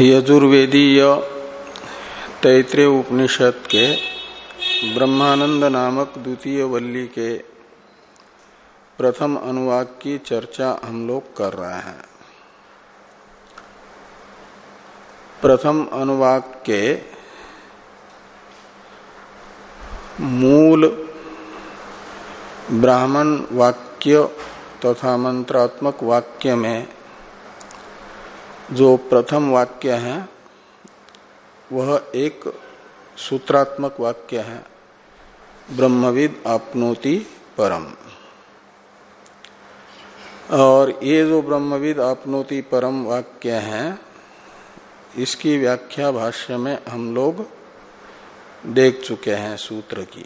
यजुर्वेदीय तैतृय उपनिषद के ब्रह्मानंद नामक द्वितीय वल्ली के प्रथम अनुवाक की चर्चा हम लोग कर रहे हैं। प्रथम अनुवाक के मूल ब्राह्मण वाक्य तथा मंत्रात्मक वाक्य में जो प्रथम वाक्य है, वह एक सूत्रात्मक वाक्य है। ब्रह्मविद आपनोति परम। और ये जो ब्रह्मविद आपनोति परम वाक्य है, इसकी व्याख्या भाष्य में हम लोग देख चुके हैं सूत्र की।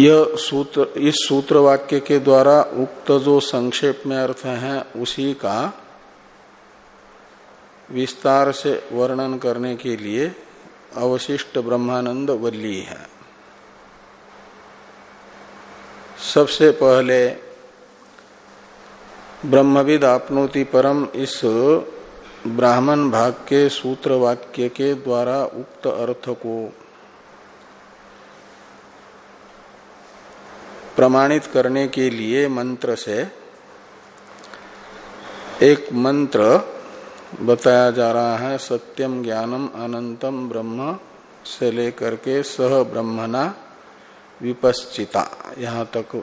यह सूत्र, इस सूत्र वाक्य के द्वारा उक्त जो संक्षेप में अर्थ है, उसी का विस्तार से वर्णन करने के लिए अवशिष्ट ब्रह्मानंद वल्ली है। सबसे पहले ब्रह्मविद आपनोति परम इस ब्राह्मण भाग के सूत्र वाक्य के द्वारा उक्त अर्थ को प्रमाणित करने के लिए मंत्र से एक मंत्र बताया जा रहा है, सत्यम ज्ञानम अनंतम ब्रह्म से लेकर के सह ब्रह्मणा विपश्चिता। यहाँ तक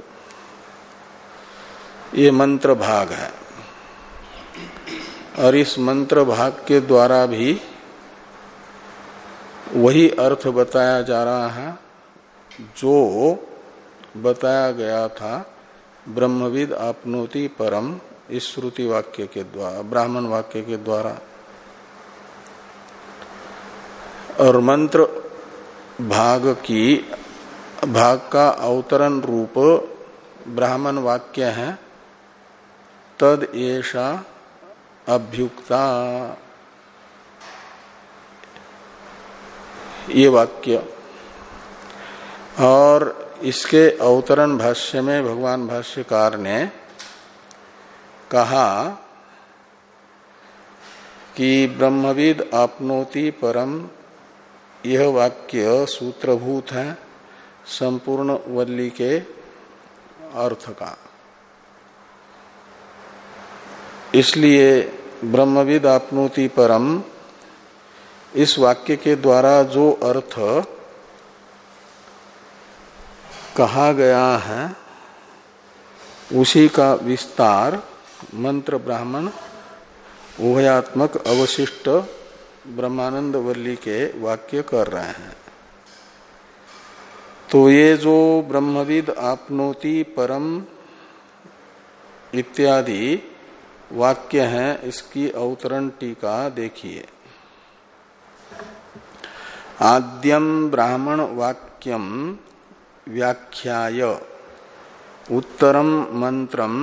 ये मंत्र भाग है। और इस मंत्र भाग के द्वारा भी वही अर्थ बताया जा रहा है, जो बताया गया था, ब्रह्मविद आपनोति परम इस श्रुति वाक्य के द्वारा, ब्राह्मण वाक्य के द्वारा। और मंत्र भाग की, भाग का अवतरण रूप ब्राह्मण वाक्य है। तद ऐसा अभ्युक्ता। ये वाक्य। और इसके अवतरण भाष्य में भगवान भाष्यकार ने कहा कि ब्रह्मविद आपनोति परम, यह वाक्य सूत्रभूत है, संपूर्ण वल्ली के अर्थ का। इसलिए ब्रह्मविद आपनोति परम, इस वाक्य के द्वारा जो अर्थ कहा गया है, उसी का विस्तार मंत्र ब्राह्मण उभयात्मक अवशिष्ट ब्रह्मानंद वल्ली के वाक्य कर रहे हैं। तो ये जो ब्रह्मविद आपनोति परम इत्यादि वाक्य हैं, इसकी अवतरण टीका देखिए। आद्यम ब्राह्मण वाक्यम व्याख्याय। उत्तरम मंत्रम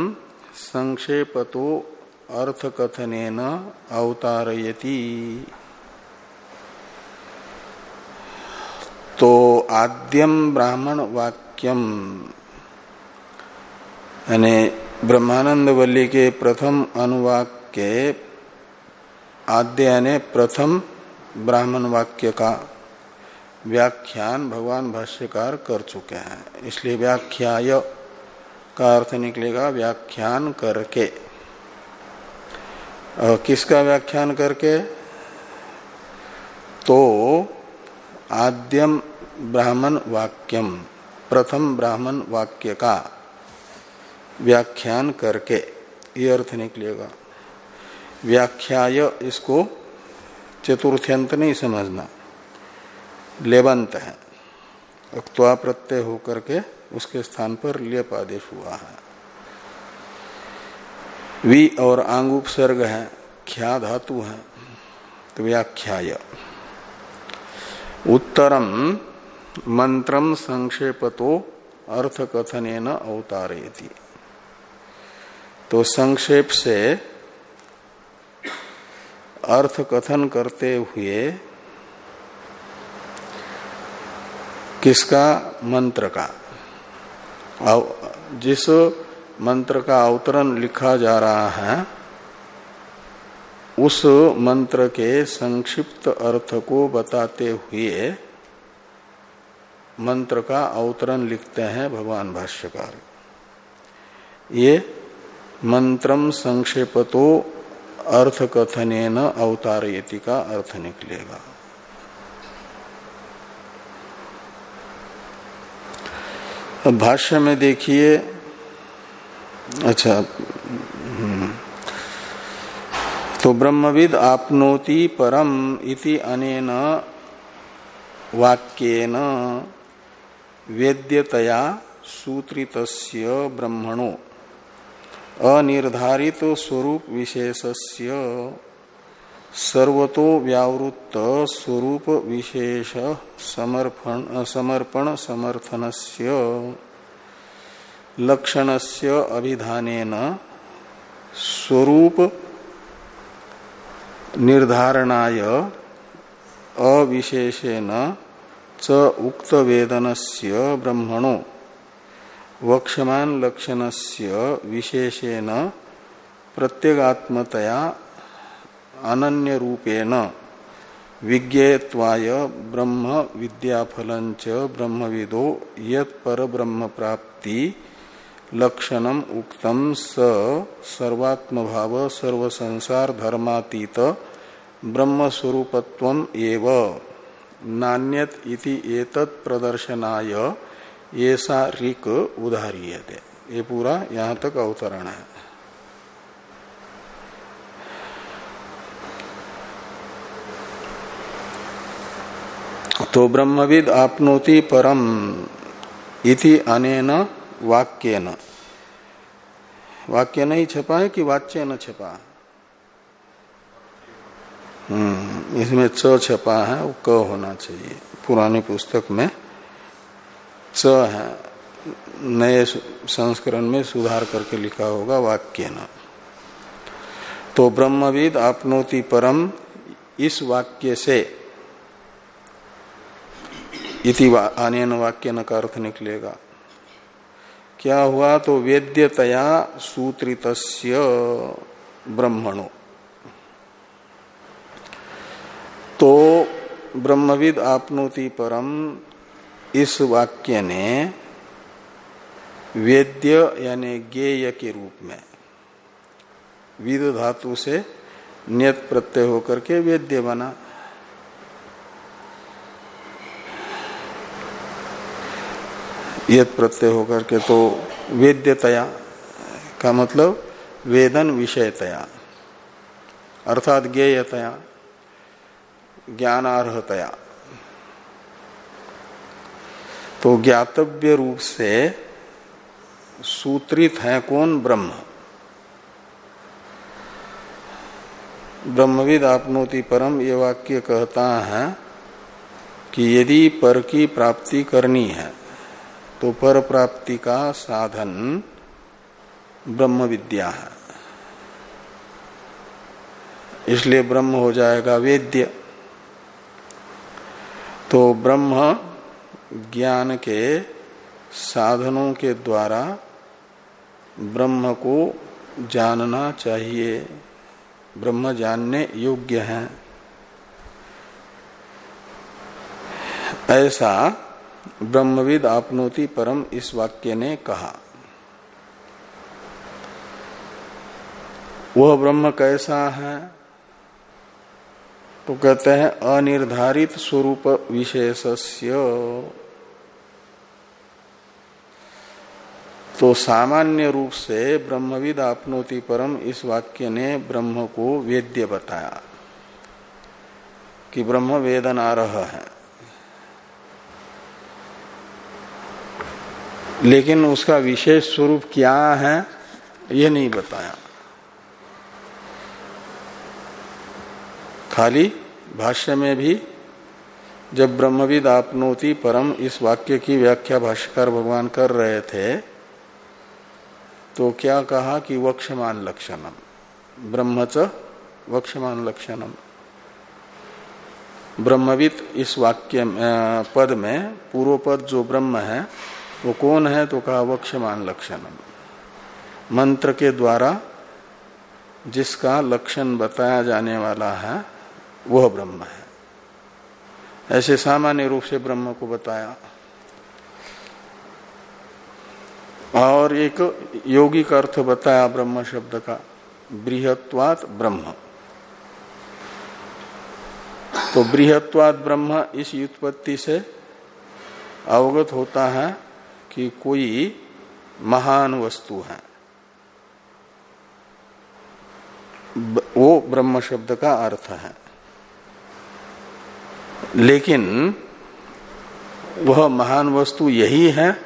संक्षेपतो अर्थकथन अवतारयति। तो आद्यम ब्राह्मण वाक्यम यानी ब्रह्मानंद वल्ली के प्रथम अनुवाक के आद्य यानी प्रथम ब्राह्मण वाक्य का व्याख्यान भगवान भाष्यकार कर चुके हैं। इसलिए व्याख्याय का अर्थ निकलेगा व्याख्यान करके। और किसका व्याख्यान करके? तो आद्यम ब्राह्मण वाक्यम, प्रथम ब्राह्मण वाक्य का व्याख्यान करके। ये अर्थ निकलेगा। व्याख्याय इसको चतुर्थ्यंत नहीं समझना। लेबंत है। अक्वा प्रत्यय होकर के उसके स्थान पर लेप आदेश हुआ है। वी और आंग उपसर्ग है, ख्या धातु है तो व्याख्याय। उत्तरम मंत्रम संक्षेपतो अर्थ कथन अवतारयति। तो संक्षेप से अर्थ कथन करते हुए किसका? मंत्र का। जिस मंत्र का अवतरण लिखा जा रहा है, उस मंत्र के संक्षिप्त अर्थ को बताते हुए मंत्र का अवतरण लिखते हैं भगवान भाष्यकार। ये मंत्रम संक्षेपतो अर्थ कथने न अवतारयति का अर्थ निकलेगा। भाष्य में देखिए अच्छा हम्म, तो ब्रह्मविद आपनोति परम इति अनेन वाक्येन वेद्यतया सूत्रितस्य ब्रह्मणो। अनिर्धारित स्वरूप विशेषस्य सर्वतो व्यावृत्त स्वरूप विशेष समर्पण समर्पण समर्थनस्य, लक्षणस्य अभिधानेन स्वरूप निर्धारणाय अविशेषेण च उक्त वेदनस्य ब्रह्मणो वक्षमान लक्षणस्य विशेषेण प्रत्यगात्मतया अनन्य रूपेण विज्ञेत्वाय ब्रह्म विद्याफलंच ब्रह्मविदो ब्रह्म प्राप्ति लक्षणम उक्तम स सर्वात्म भाव सर्व संसार धर्मातीत ब्रह्म नान्यत इति एतत् प्रदर्शनाय ऐसा रिक उदाहरीयते। ये पूरा यहाँ तक अवतरण है। तो ब्रह्मविद आपनोति परम इति अनेन वाक्य न वाक्य नहीं छपा है कि वाच्य न छपा? हम्म इसमें च छपा है, वो क होना चाहिए। पुरानी पुस्तक में च है, नए संस्करण में सुधार करके लिखा होगा वाक्य न तो ब्रह्मविद आपनोति परम इस वाक्य से। इति अनेन वाक्य न का अर्थ निकलेगा। क्या हुआ तो वेद्यतया सूत्रित ब्रह्मणो। तो ब्रह्मविद आपनोति परम इस वाक्य ने वेद्य यानी गेय के रूप में विद धातु से नियत प्रत्यय होकर के वेद्य बना। यद प्रत्यय होकर के तो वेद्यतया का मतलब वेदन विषयतया, अर्थात ज्ञेयतया, ज्ञानार्हतया। तो ज्ञातव्य रूप से सूत्रित है कौन? ब्रह्म। ब्रह्मविद आपनोति परम ये वाक्य कहता है कि यदि पर की प्राप्ति करनी है तो पर प्राप्ति का साधन ब्रह्म विद्या है। इसलिए ब्रह्म हो जाएगा वेद्य। तो ब्रह्म ज्ञान के साधनों के द्वारा ब्रह्म को जानना चाहिए। ब्रह्म जानने योग्य है। ऐसा ब्रह्मविद आपनोति परम इस वाक्य ने कहा। वह ब्रह्म कैसा है? तो कहते हैं, अनिर्धारित स्वरूप विशेषस्य। तो सामान्य रूप से ब्रह्मविद आपनोति परम इस वाक्य ने ब्रह्म को वेद्य बताया कि ब्रह्म वेदनारह है। लेकिन उसका विशेष स्वरूप क्या है यह नहीं बताया। खाली भाष्य में भी, जब ब्रह्मविद आपनोति परम इस वाक्य की व्याख्या भाष्यकार भगवान कर रहे थे तो क्या कहा कि वक्षमान लक्षणम। ब्रह्मच वक्षमान लक्षणम। ब्रह्मविद इस वाक्य पद में पूर्व पद जो ब्रह्म है वो कौन है? तो कहा वक्षमान लक्षण। मंत्र के द्वारा जिसका लक्षण बताया जाने वाला है, वह ब्रह्म है। ऐसे सामान्य रूप से ब्रह्म को बताया। और एक यौगिक अर्थ बताया ब्रह्म शब्द का, बृहत्वात ब्रह्म। तो बृहत्वात ब्रह्म इस व्युत्पत्ति से अवगत होता है कि कोई महान वस्तु है। वो ब्रह्म शब्द का अर्थ है। लेकिन वह महान वस्तु यही है,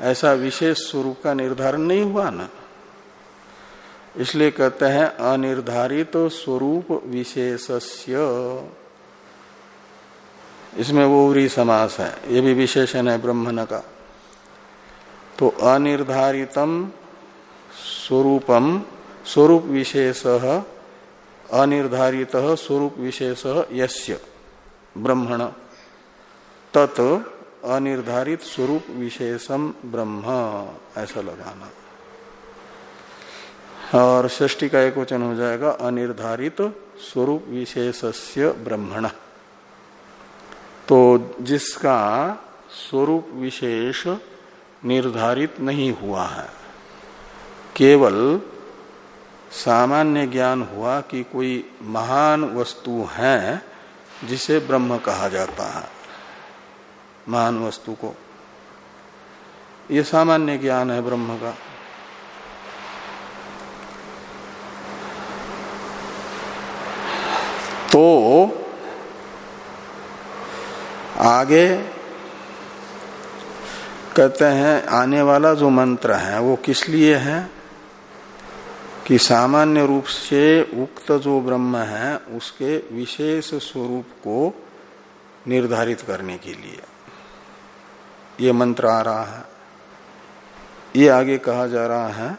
ऐसा विशेष स्वरूप का निर्धारण नहीं हुआ ना। इसलिए कहते हैं, अनिर्धारित तो स्वरूप विशेषस्य। इसमें वो उरी समास है, ये भी विशेषण है ब्रह्मण का। तो अनिर्धारितम स्वरूपम, स्वरूप विशेष, अनिर्धारित स्वरूप विशेष यस्य, ब्रह्मण। तत् अनिर्धारित स्वरूप विशेषम ब्रह्म, ऐसा लगाना। और ष्टी का एक वचन हो जाएगा, अनिर्धारित स्वरूप विशेषस्य ब्रह्मण। तो जिसका स्वरूप विशेष निर्धारित नहीं हुआ है। केवल सामान्य ज्ञान हुआ कि कोई महान वस्तु है जिसे ब्रह्म कहा जाता है। महान वस्तु को। ये सामान्य ज्ञान है ब्रह्म का। तो आगे कहते हैं, आने वाला जो मंत्र है, वो किस लिए है? कि सामान्य रूप से उक्त जो ब्रह्म है, उसके विशेष स्वरूप को निर्धारित करने के लिए। ये मंत्र आ रहा है। ये आगे कहा जा रहा है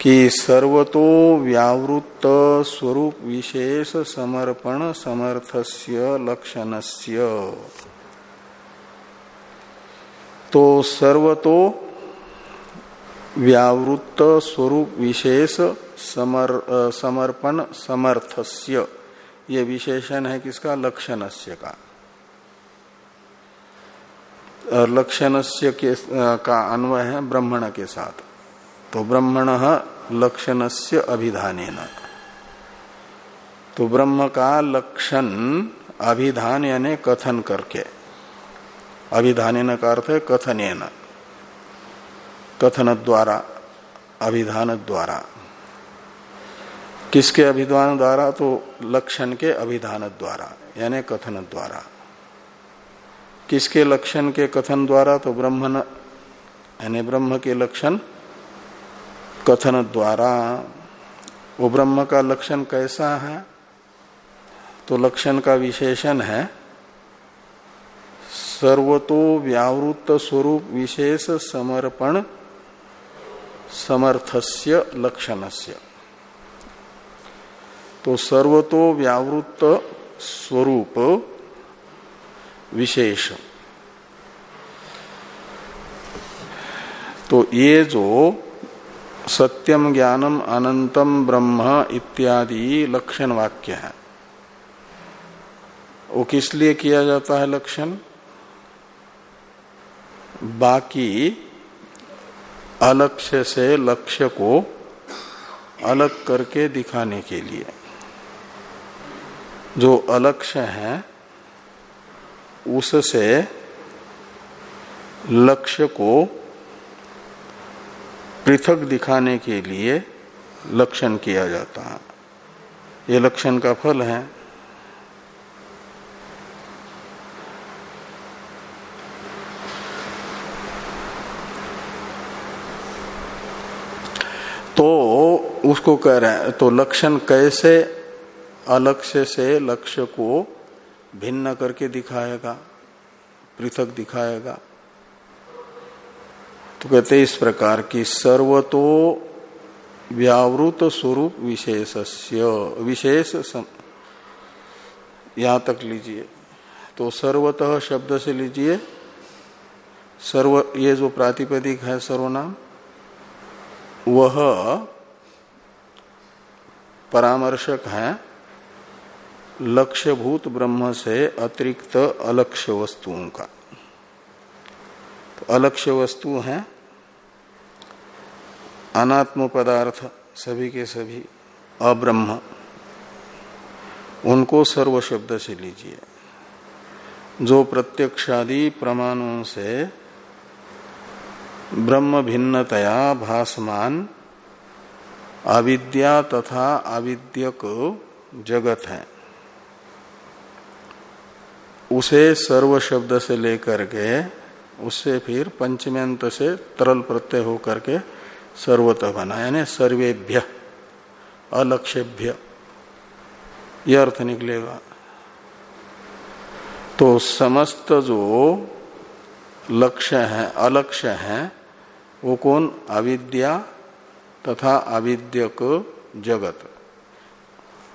कि सर्वतो व्यावृत्त स्वरूप विशेष समर्पण समर्थस्य लक्षणस्य। तो सर्वतो व्यावृत्त स्वरूप विशेष समर, समर्पण समर्थस्य। ये विशेषण है किसका? लक्षणस्य का। लक्षणस्य के का अन्वय है ब्रह्मण के साथ। तो ब्रह्मण लक्षणस्य अभिधान तो ब्रह्म का लक्षण अभिधान यानी कथन करके। अभिधान का अर्थ है कथन कथन द्वारा अभिधान द्वारा किसके अभिधान द्वारा तो लक्षण के अभिधान द्वारा यानी कथन द्वारा किसके लक्षण के कथन द्वारा तो ब्रह्मन, यानी ब्रह्म के लक्षण कथन द्वारा वो ब्रह्म का लक्षण कैसा है? तो लक्षण का विशेषण है सर्वतो व्यावृत्त स्वरूप विशेष समर्पण समर्थस्य लक्षणस्य। तो सर्वतो व्यावृत्त स्वरूप विशेष। तो ये जो सत्यम ज्ञानम अनंतम ब्रह्म इत्यादि लक्षण वाक्य है, वो किस लिए किया जाता है लक्षण? बाकी अलक्ष्य से लक्ष्य को अलग करके दिखाने के लिए। जो अलक्ष्य है, उससे लक्ष्य को पृथक दिखाने के लिए लक्षण किया जाता है। ये लक्षण का फल है। तो उसको कह रहे हैं तो लक्षण कैसे अलक्ष्य से लक्ष्य को भिन्न करके दिखाएगा, पृथक दिखाएगा? तो कहते इस प्रकार की सर्वतो व्यावृत स्वरूप विशेषस्य, विशेष यहाँ तक लीजिए। तो सर्वतः शब्द से लीजिए, सर्व, ये जो प्रातिपदिक है सर्वनाम वह परामर्शक है। लक्ष्यभूत ब्रह्म से अतिरिक्त अलक्ष्य वस्तुओं का। तो अलक्ष्य वस्तु है। अनात्म पदार्थ सभी के सभी अब्रह्म। उनको सर्व शब्द से लीजिए। जो प्रत्यक्षादि प्रमाणों से ब्रह्म भिन्नतया भासमान, अविद्या तथा अविद्यक जगत है। उसे सर्व शब्द से लेकर के, उससे फिर पंचम्यंत से तरल प्रत्यय होकर के सर्वतः बना, यानी सर्वेभ्य, अलक्षेभ्य यह अर्थ निकलेगा। तो समस्त जो लक्ष्य है, अलक्ष्य है वो कौन? अविद्या तथा अविद्यक जगत।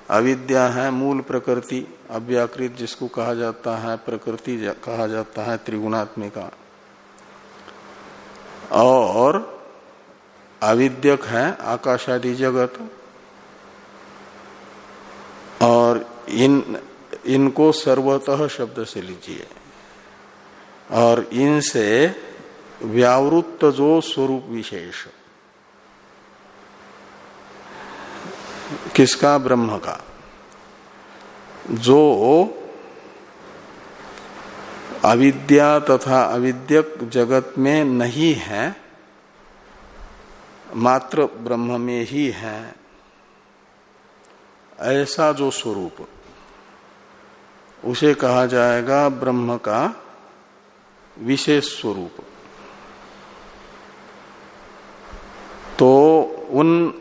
अविद्या है मूल प्रकृति, अव्याकृत जिसको कहा जाता है, प्रकृति कहा जाता है त्रिगुणात्मिका। और अविद्यक है आकाशादि जगत। और इन, इनको सर्वतः शब्द से लीजिए। और इनसे व्यावृत्त जो स्वरूप विशेष। किसका? ब्रह्म का। जो अविद्या तथा अविद्यक जगत में नहीं है, मात्र ब्रह्म में ही है, ऐसा जो स्वरूप, उसे कहा जाएगा ब्रह्म का विशेष स्वरूप। तो उन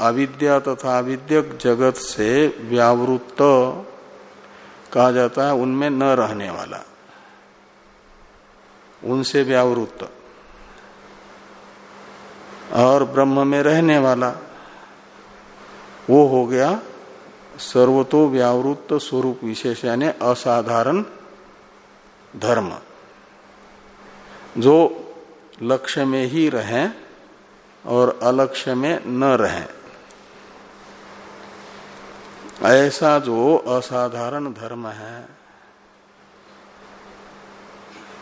अविद्या तथा अविद्यक जगत से व्यावृत्त कहा जाता है, उनमें न रहने वाला। उनसे व्यावृत्त। और ब्रह्म में रहने वाला, वो हो गया सर्वतो व्यावृत्त स्वरूप विशेष, यानी असाधारण धर्म। जो लक्ष्य में ही रहें और अलक्ष्य में न रहें। ऐसा जो असाधारण धर्म है,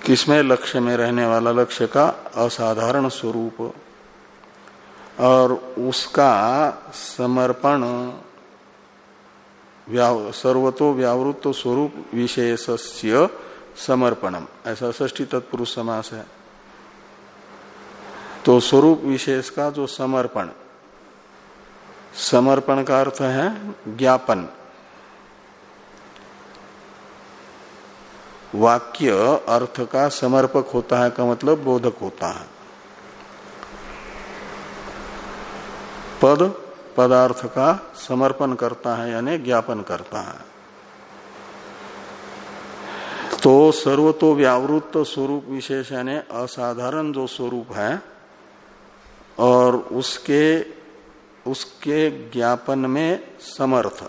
किसमें लक्ष्य में रहने वाला लक्ष्य का असाधारण स्वरूप और उसका समर्पण सर्वतो व्यावृत्त स्वरूप विशेष समर्पणम। ऐसा ष्टी तत्पुरुष समास है। तो स्वरूप विशेष का जो समर्पण। समर्पण का अर्थ है ज्ञापन। वाक्य अर्थ का समर्पक होता है का मतलब बोधक होता है। पद, पदार्थ का समर्पण करता है यानी ज्ञापन करता है। तो सर्वतो व्यावृत्त स्वरूप विशेष यानी असाधारण जो स्वरूप है और उसके उसके ज्ञापन में समर्थ।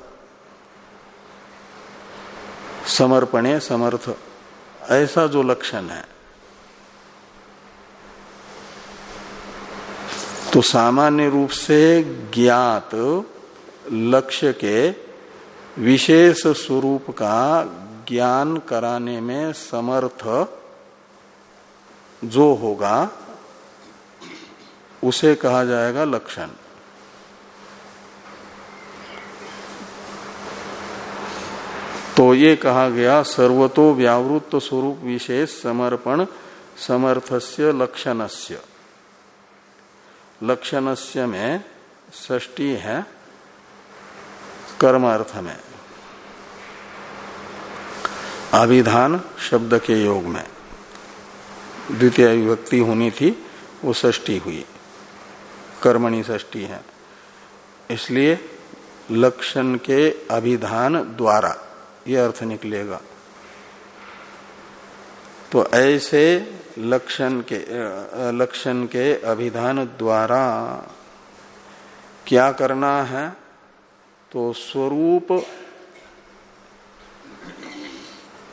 समर्पणे समर्थ। ऐसा जो लक्षण है। तो सामान्य रूप से ज्ञात लक्ष्य के विशेष स्वरूप का ज्ञान कराने में समर्थ जो होगा उसे कहा जाएगा लक्षण। तो ये कहा गया, सर्वतो व्यावृत्त स्वरूप विशेष समर्पण समर्थस्य लक्षणस्य। लक्षणस्य में ष्टी है, कर्मार्थ में। अभिधान शब्द के योग में। द्वितीय विभक्ति होनी थी, वो ष्टी हुई। कर्मणि ष्टी है। इसलिए लक्षण के अभिधान द्वारा ये अर्थ निकलेगा। तो ऐसे लक्षण के लक्षण के अभिधान द्वारा क्या करना है? तो स्वरूप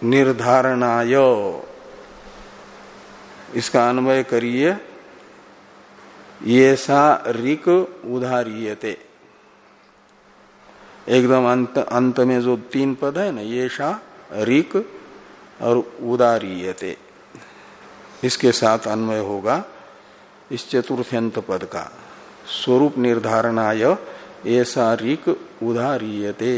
निर्धारणाय। इसका अन्वय करिए। ये सा रिक उदारियते एकदम अंत अंत में जो तीन पद है ना, ये शा रिक और उदारीयते। इसके साथ अन्वय होगा इस चतुर्थ्यंत पद का। स्वरूप निर्धारणाय ऐसा रिक उदारीयते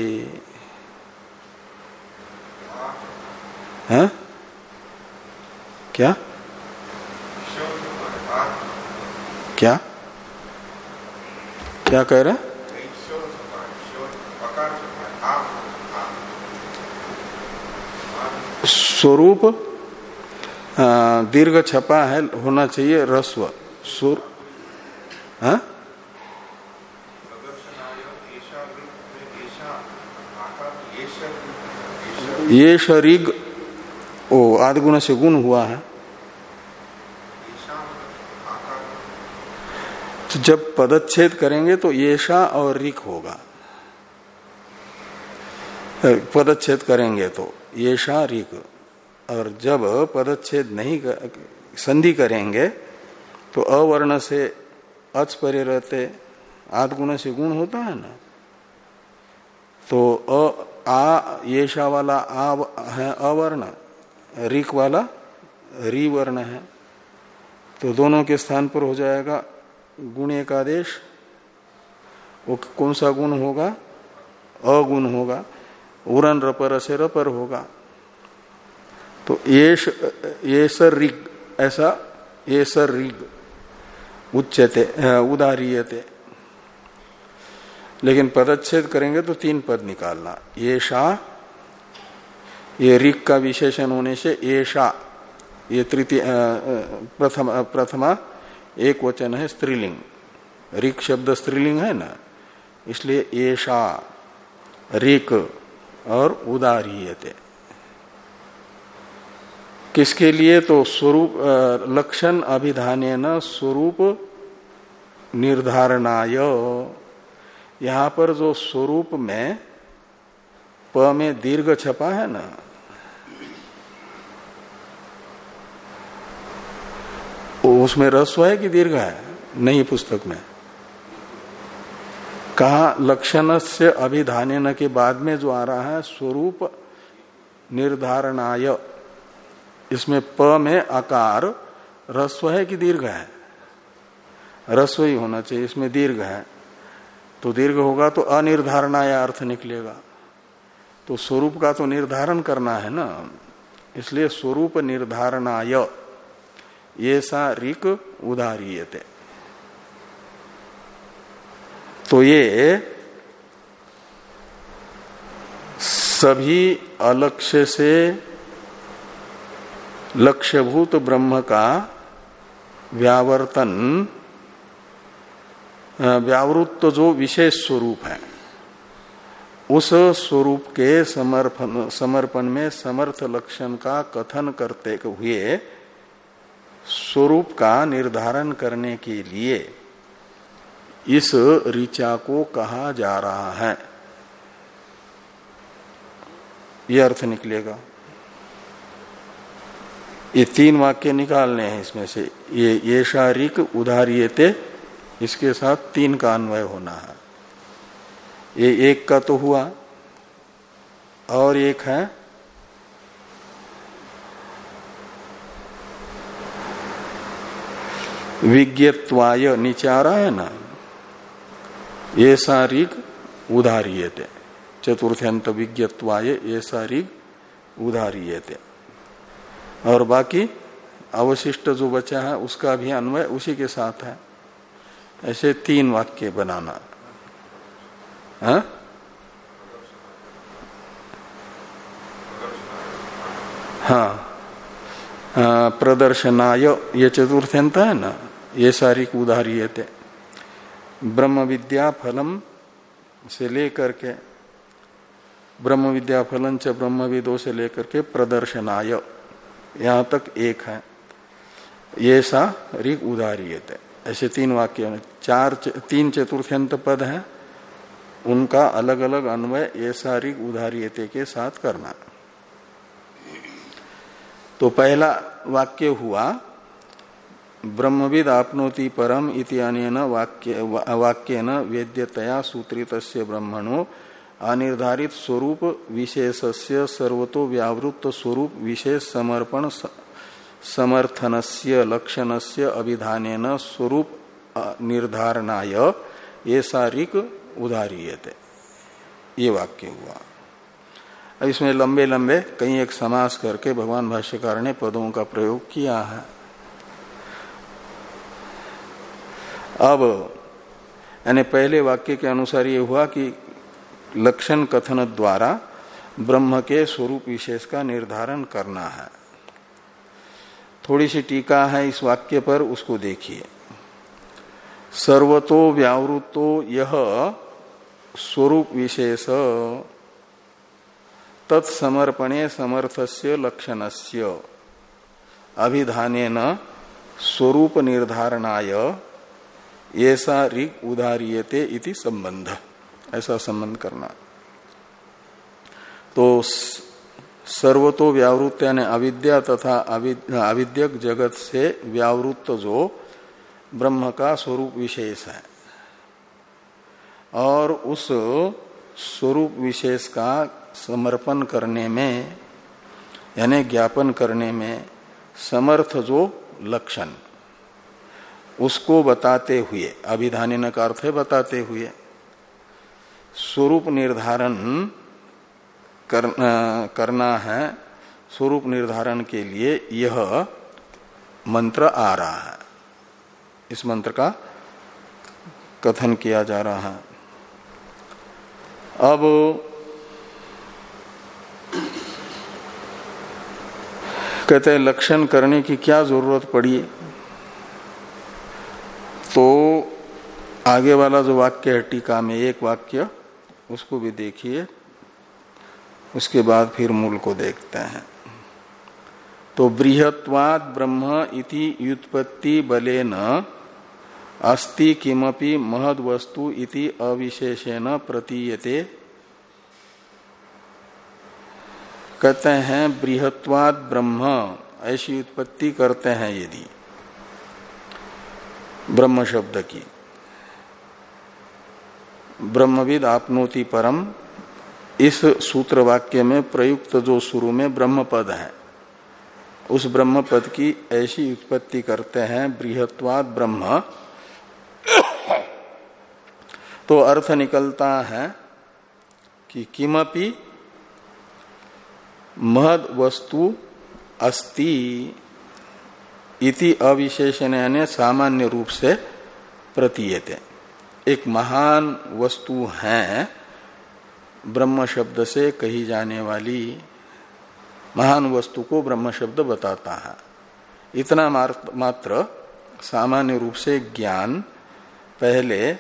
है? क्या? क्या? क्या कह रहे स्वरूप दीर्घ छपा है, होना चाहिए रस्व सुर हाँ ये शरीग, ओ आदगुण से गुण हुआ है। जब पदच्छेद करेंगे तो येषा और रिक होगा। पदच्छेद करेंगे तो येषा रिक। और जब पदच्छेद नहीं कर, संधि करेंगे तो अवर्ण से अच परे रहते आदगुण से गुण होता है ना? तो अ आ येषा वाला आ है अवर्ण रिक वाला रिवर्ण है। तो दोनों के स्थान पर हो जाएगा गुण एक आदेश वो कौन सा गुण होगा? अगुण होगा। उरन रपर से रपर होगा। तो येष ये सर रिग ऐसा ये सर रिग उच्चते उदारीयते। लेकिन पदच्छेद करेंगे तो तीन पद निकालना। ये शाह ये रिक का विशेषण होने से ये शाह ये तृतीय प्रथम प्रथमा एक वचन है स्त्रीलिंग। रिक शब्द स्त्रीलिंग है ना? इसलिए येषा रिक और उदारीयते। किसके लिए तो स्वरूप लक्षण अभिधान न स्वरूप निर्धारणाय। यहाँ पर जो स्वरूप में प में दीर्घ छपा है ना उसमें रस्व है कि दीर्घ है? नहीं, पुस्तक में। कहा लक्षण से अभिधान के बाद में जो आ रहा है, स्वरूप निर्धारणाय। इसमें प में आकार रस्व है कि दीर्घ है? रस्व ही होना चाहिए, इसमें दीर्घ है। तो दीर्घ होगा तो अनिर्धारणाय अर्थ निकलेगा। तो स्वरूप का तो निर्धारण करना है ना। इसलिए स्वरूप निर्धारणाय। ये सा रिक उदारीयते। तो ये सभी अलक्ष्य से लक्ष्यभूत ब्रह्म का व्यावर्तन व्यावृत्त जो विशेष स्वरूप है, उस स्वरूप के समर्पण समर्पण में समर्थ लक्षण का कथन करते हुए स्वरूप का निर्धारण करने के लिए इस ऋचा को कहा जा रहा है। यह अर्थ निकलेगा। ये तीन वाक्य निकालने हैं इसमें से। ये ये शारीरिक उदारियते इसके साथ तीन का अन्वय होना है। ये एक का तो हुआ, और एक है विज्ञत्वाय नीचे आ रहा है ना ये सारिक उदारियते। चतुर्थ्यंत विज्ञत्वाय ये सारिक उदारियते। और बाकी अवशिष्ट जो बचा है, उसका भी अन्वय उसी के साथ है। ऐसे तीन वाक्य बनाना। हा? हाँ प्रदर्शनाय ये चतुर्थ्यंत है ना? ये सारी उदाहरीयते ब्रह्म विद्या फलम से लेकर के ब्रह्म विद्या फलन च ब्रह्म विदो से लेकर के प्रदर्शनाय, यहाँ तक एक है। ये सा ऋग उदारियत ऐसे तीन वाक्य चार तीन चतुर्थ्यंत पद है। उनका अलग अलग अन्वय ऐसा ऋग उदारियते के साथ करना। तो पहला वाक्य हुआ ब्रह्मविद आपनोति परम इति अनेन वाक्य, वाक्यन वेद्यतया सूत्रित ब्रह्मणो, अनिर्धारित स्वरूप विशेषस्य सर्वतो व्यावृत्त स्वरूप विशेष समर्पण समर्थनस्य लक्षणस्य अभिधान स्वरूप निर्धारणाय ये सारिक उदाहरीयते ये वाक्य हुआ। इसमें लंबे लंबे कई एक समास करके भगवान भाष्यकार ने पदों का प्रयोग किया है। अब, यानी पहले वाक्य के अनुसार ये हुआ कि लक्षण कथन द्वारा ब्रह्म के स्वरूप विशेष का निर्धारण करना है। थोड़ी सी टीका है इस वाक्य पर, उसको देखिए। सर्वतो व्यावृतो यह स्वरूप विशेष तत्समर्पणे समर्थस्य लक्षणस्य। अभिधान स्वरूप निर्धारणाय ऐसा ऋग उदारियते इति संबंध। ऐसा संबंध करना। तो सर्वतो व्यावृत्त यानी अविद्या तथा अविद्यक जगत से व्यावृत्त जो ब्रह्म का स्वरूप विशेष है। और उस स्वरूप विशेष का समर्पण करने में, यानी ज्ञापन करने में समर्थ जो लक्षण। उसको बताते हुए अभिधान का अर्थ है बताते हुए स्वरूप निर्धारण करना, करना है स्वरूप निर्धारण के लिए यह मंत्र आ रहा है। इस मंत्र का कथन किया जा रहा है। अब कहते हैं लक्षण करने की क्या ज़रूरत पड़ी? तो आगे वाला जो वाक्य है, टीका में एक वाक्य, उसको भी देखिए, उसके बाद फिर मूल को देखते हैं। तो बृहत्वाद ब्रह्म इति व्युत्पत्ति बले न अस्ति किमपि महद वस्तु इति अविशेषेण प्रतीयते। कहते हैं बृहत्वाद ब्रह्म, ऐसी उत्पत्ति करते हैं यदि। ब्रह्म शब्द की। ब्रह्मविद आपनोति परम, इस सूत्र वाक्य में प्रयुक्त जो शुरू में ब्रह्म पद है, उस ब्रह्म पद की ऐसी उत्पत्ति करते हैं, बृहत्वाद ब्रह्म। तो अर्थ निकलता है कि किमपि महद वस्तु अस्ति। इति अविशेषण यानी सामान्य रूप से प्रतीयते। एक महान वस्तु है, ब्रह्म शब्द से कही जाने वाली महान वस्तु को ब्रह्म शब्द बताता है। इतना मात्र सामान्य रूप से ज्ञान पहले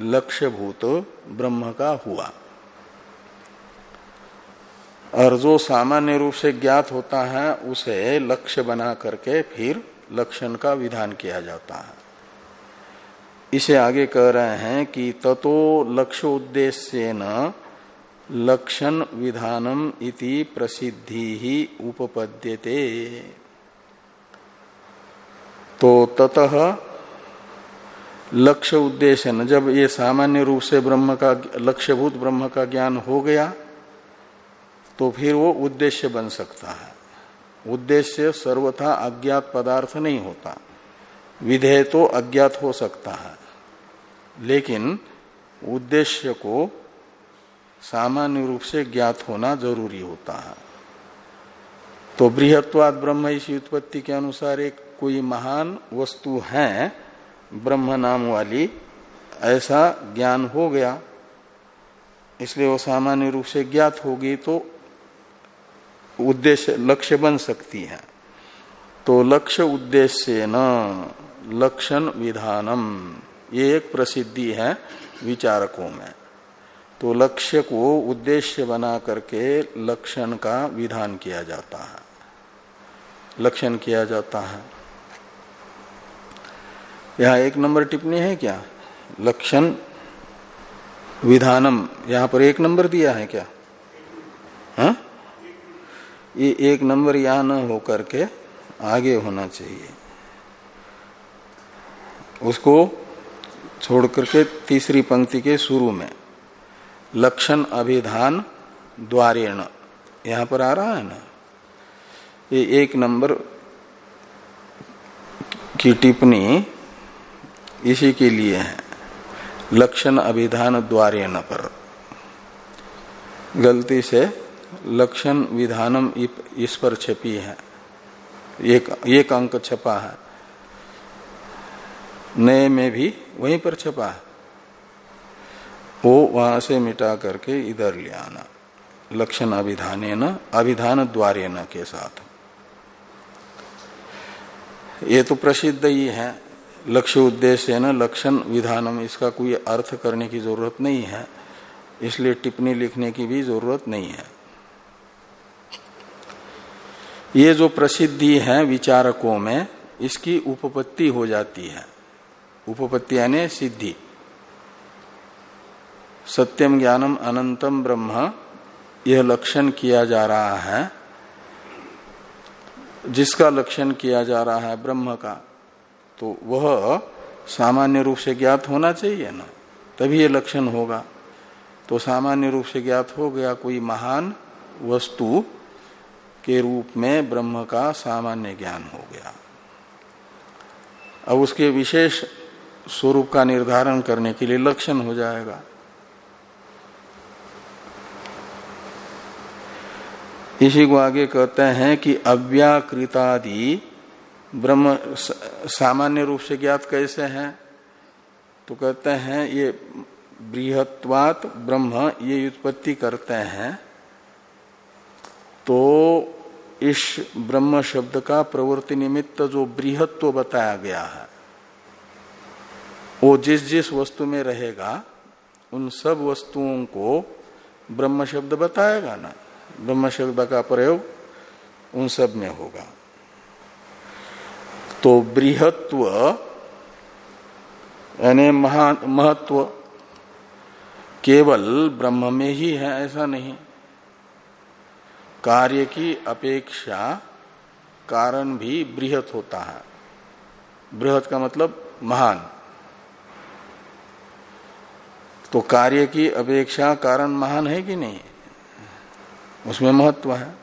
लक्ष्यभूत ब्रह्म का हुआ। और जो सामान्य रूप से ज्ञात होता है, उसे लक्ष्य बना करके फिर लक्षण का विधान किया जाता है। इसे आगे कह रहे हैं कि ततो लक्ष्य उद्देश्य न लक्षण विधानम इति प्रसिद्धि ही उपपद्यते। तो ततः लक्ष्य उद्देश्य न, जब ये सामान्य रूप से ब्रह्म का लक्ष्यभूत ब्रह्म का ज्ञान हो गया तो फिर वो उद्देश्य बन सकता है। उद्देश्य सर्वथा अज्ञात पदार्थ नहीं होता। विधेय तो अज्ञात हो सकता है। लेकिन उद्देश्य को सामान्य रूप से ज्ञात होना ज़रूरी होता है। तो बृहत्वाद ब्रह्म इसी उत्पत्ति के अनुसार एक कोई महान वस्तु है, ब्रह्म नाम वाली, ऐसा ज्ञान हो गया। इसलिए वो सामान्य रूप से ज्ञात होगी तो उद्देश्य, लक्ष्य बन सकती है। तो लक्ष्य उद्देश्य न लक्षण विधानम, ये एक प्रसिद्धि है विचारकों में। तो लक्ष्य को उद्देश्य बना करके लक्षण का विधान किया जाता है। लक्षण किया जाता है। यहाँ एक नंबर टिप्पणी है क्या? लक्षण विधानम, यहाँ पर एक नंबर दिया है क्या? हा? ये एक नंबर यहाँ न होकर के आगे होना चाहिए। उसको छोड़ करके तीसरी पंक्ति के शुरू में, लक्षण अभिधान द्वारेण। यहाँ पर आ रहा है ना? ये एक नंबर की टिप्पणी इसी के लिए है। लक्षण अभिधान द्वारेण पर। गलती से लक्षण विधानम इस पर छपी है। एक एक अंक छपा है। नए में भी वहीं पर छपा है। वो वहाँ से मिटा करके इधर ले आना। लक्षण अभिधान न, अभिधान द्वारे न के साथ। ये तो प्रसिद्ध ही है। लक्ष्य उद्देश्य न, लक्षण विधानम। इसका कोई अर्थ करने की ज़रूरत नहीं है। इसलिए टिप्पणी लिखने की भी ज़रूरत नहीं है। ये जो प्रसिद्धि है विचारकों में, इसकी उपपत्ति हो जाती है। उपपत्ति यानी सिद्धि। सत्यम ज्ञानम अनंतम ब्रह्म, यह लक्षण किया जा रहा है। जिसका लक्षण किया जा रहा है ब्रह्म का तो वह सामान्य रूप से ज्ञात होना चाहिए ना, तभी ये लक्षण होगा। तो सामान्य रूप से ज्ञात हो गया कोई महान वस्तु के रूप में ब्रह्म का सामान्य ज्ञान हो गया। अब उसके विशेष स्वरूप का निर्धारण करने के लिए लक्षण हो जाएगा। इसी को आगे कहते हैं कि अव्याकृतादि ब्रह्म सामान्य रूप से ज्ञात कैसे हैं? तो कहते हैं, ये बृहत्वात ब्रह्म ये उत्पत्ति करते हैं तो इस ब्रह्म शब्द का प्रवृत्ति निमित्त जो बृहत्व बताया गया है, वो जिस जिस वस्तु में रहेगा, उन सब वस्तुओं को ब्रह्म शब्द बताएगा ना। ब्रह्म शब्द का प्रयोग उन सब में होगा। तो बृहत्व, यानी महत्व केवल ब्रह्म में ही है, ऐसा नहीं। कार्य की अपेक्षा कारण भी बृहत होता है। बृहत का मतलब महान। तो कार्य की अपेक्षा कारण महान है कि नहीं? उसमें महत्व है।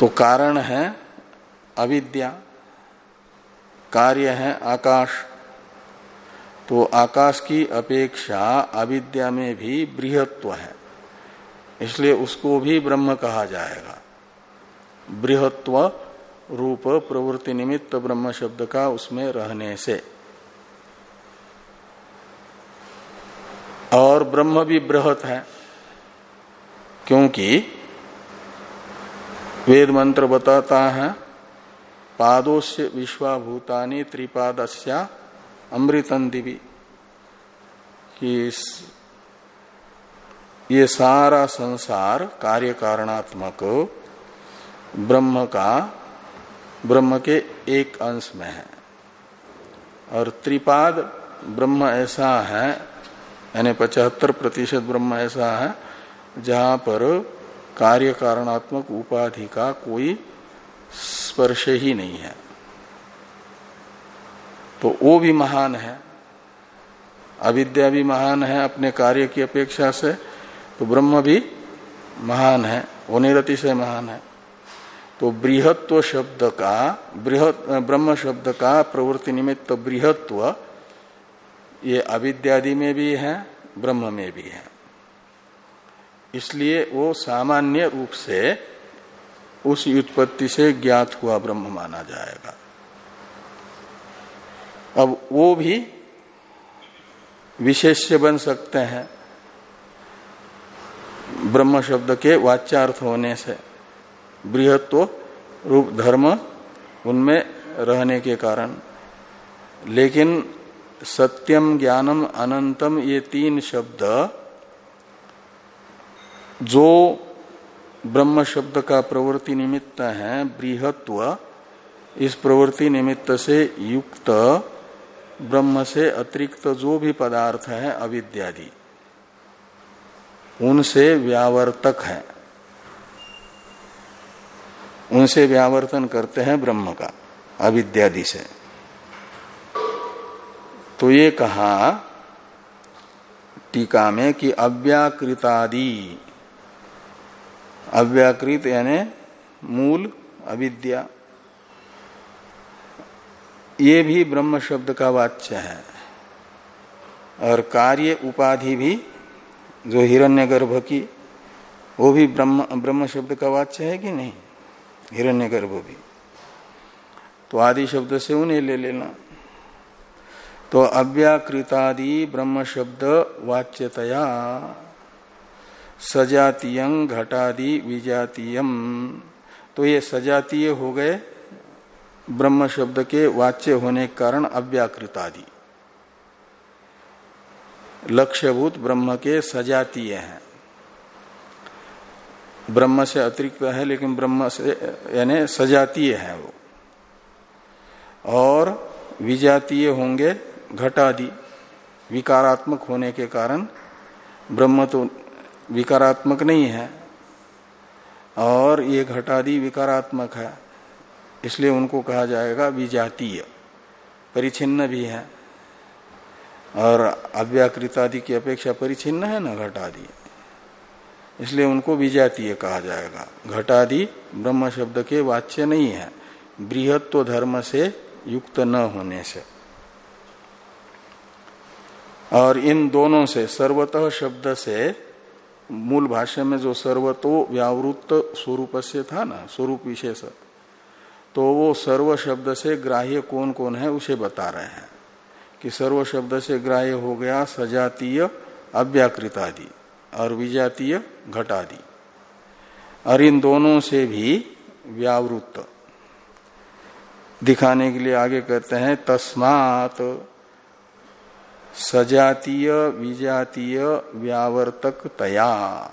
तो कारण है अविद्या, कार्य है आकाश। तो आकाश की अपेक्षा अविद्या में भी बृहत्व है। इसलिए उसको भी ब्रह्म कहा जाएगा। बृहत्व रूप प्रवृत्ति निमित्त ब्रह्म शब्द का उसमें रहने से। और ब्रह्म भी बृहत है, क्योंकि वेद मंत्र बताता है, पादोस्य विश्वाभूतानि त्रिपादस्या अमृतन दिवी। कि ये सारा संसार कार्य कारणात्मक ब्रह्म का, ब्रह्म के एक अंश में है। और त्रिपाद ब्रह्म ऐसा है, यानी पचहत्तर प्रतिशत ब्रह्म ऐसा है, जहाँ पर कार्य कारणात्मक उपाधि का कोई स्पर्श ही नहीं है। तो वो भी महान है। अविद्या भी महान है अपने कार्य की अपेक्षा से। तो ब्रह्म भी महान है वो निरति से महान है। तो बृहत्व शब्द का, बृहत, ब्रह्म शब्द का प्रवृत्ति निमित्त बृहत्व, ये अविद्यादि में भी है, ब्रह्म में भी है। इसलिए वो सामान्य रूप से उस उत्पत्ति से ज्ञात हुआ ब्रह्म माना जाएगा। अब वो भी विशेष्य बन सकते हैं। ब्रह्म शब्द के वाच्यार्थ होने से बृहत्व रूप धर्म उनमें रहने के कारण। लेकिन सत्यम ज्ञानम अनंतम ये तीन शब्द जो ब्रह्म शब्द का प्रवृत्ति निमित्त है, बृहत्व, इस प्रवृत्ति निमित्त से युक्त ब्रह्म से अतिरिक्त जो भी पदार्थ है, अविद्यादि। उनसे व्यावर्तक है। उनसे व्यावर्तन करते हैं ब्रह्म का, अविद्यादि से। तो ये कहा टीका में कि अव्याकृतादि, अव्याकृत यानी मूल अविद्या। ये भी ब्रह्म शब्द का वाच्य है, और कार्य उपाधि भी जो हिरण्यगर्भ की वो भी ब्रह्म ब्रह्म शब्द का वाच्य है कि नहीं? हिरण्यगर्भ भी तो आदि शब्द से उन्हें ले लेना। तो अव्याकृतादि ब्रह्म शब्द वाच्यतया। सजातीय घटादि विजातीयम तो ये सजातीय हो गए ब्रह्म शब्द के वाच्य होने के कारण अव्याकृतादि। लक्ष्यभूत ब्रह्म के सजातीय हैं। ब्रह्म से अतिरिक्त है, लेकिन ब्रह्म से, यानी सजातीय है वो। और विजातीय होंगे घटादि, विकारात्मक होने के कारण ब्रह्म तो विकारात्मक नहीं है, और ये घटादि विकारात्मक है, इसलिए उनको कहा जाएगा विजातीय, परिचिन्न भी है। और अव्याकृत आदि की अपेक्षा परिचिन्न है ना घटादि। इसलिए उनको विजातीय कहा जाएगा। घट आदि ब्रह्म शब्द के वाच्य नहीं है। बृहत्व धर्म से युक्त न होने से। और इन दोनों से, सर्वतः शब्द से, मूल भाषा में जो सर्वतो व्यावृत्त स्वरूप से था ना, स्वरूप विशेष तो वो सर्व शब्द से ग्राह्य कौन कौन है, उसे बता रहे हैं। कि सर्व शब्द से ग्राह्य हो गया सजातीय अव्याकृत आदि और विजातीय, घटादि। और इन दोनों से भी व्यावृत्त। दिखाने के लिए आगे कहते हैं, तस्मात सजातीय, विजातीय, व्यावर्तक तया।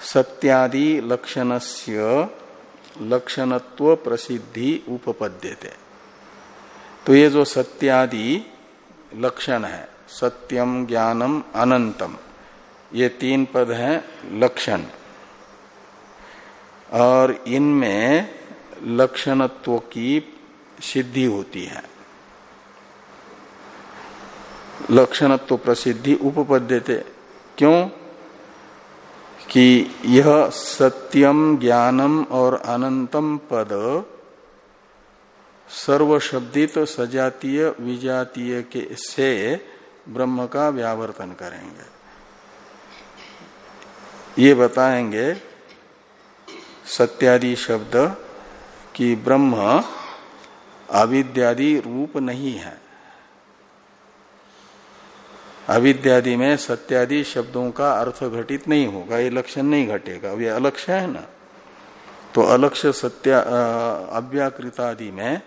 सत्यादि लक्षणस्य लक्षणत्व प्रसिद्धि उपपद्यते। तो ये जो सत्यादि लक्षण है, सत्यम ज्ञानम अनंतम, ये तीन पद हैं लक्षण। और इनमें लक्षणत्व की सिद्धि होती है। लक्षणत्व प्रसिद्धि उपपद्यते। क्यों? कि यह सत्यम ज्ञानम और अनंतम पद सर्वशब्दित सजातीय विजातीय के से ब्रह्म का व्यावर्तन करेंगे। ये बताएँगे, सत्यादि शब्द कि ब्रह्म अविद्यादि रूप नहीं है। अविद्यादि में सत्यादि शब्दों का अर्थ घटित नहीं होगा, ये लक्षण नहीं घटेगा। ये अलक्ष्य है ना? तो अलक्ष्य सत्या अव्याकृतादि में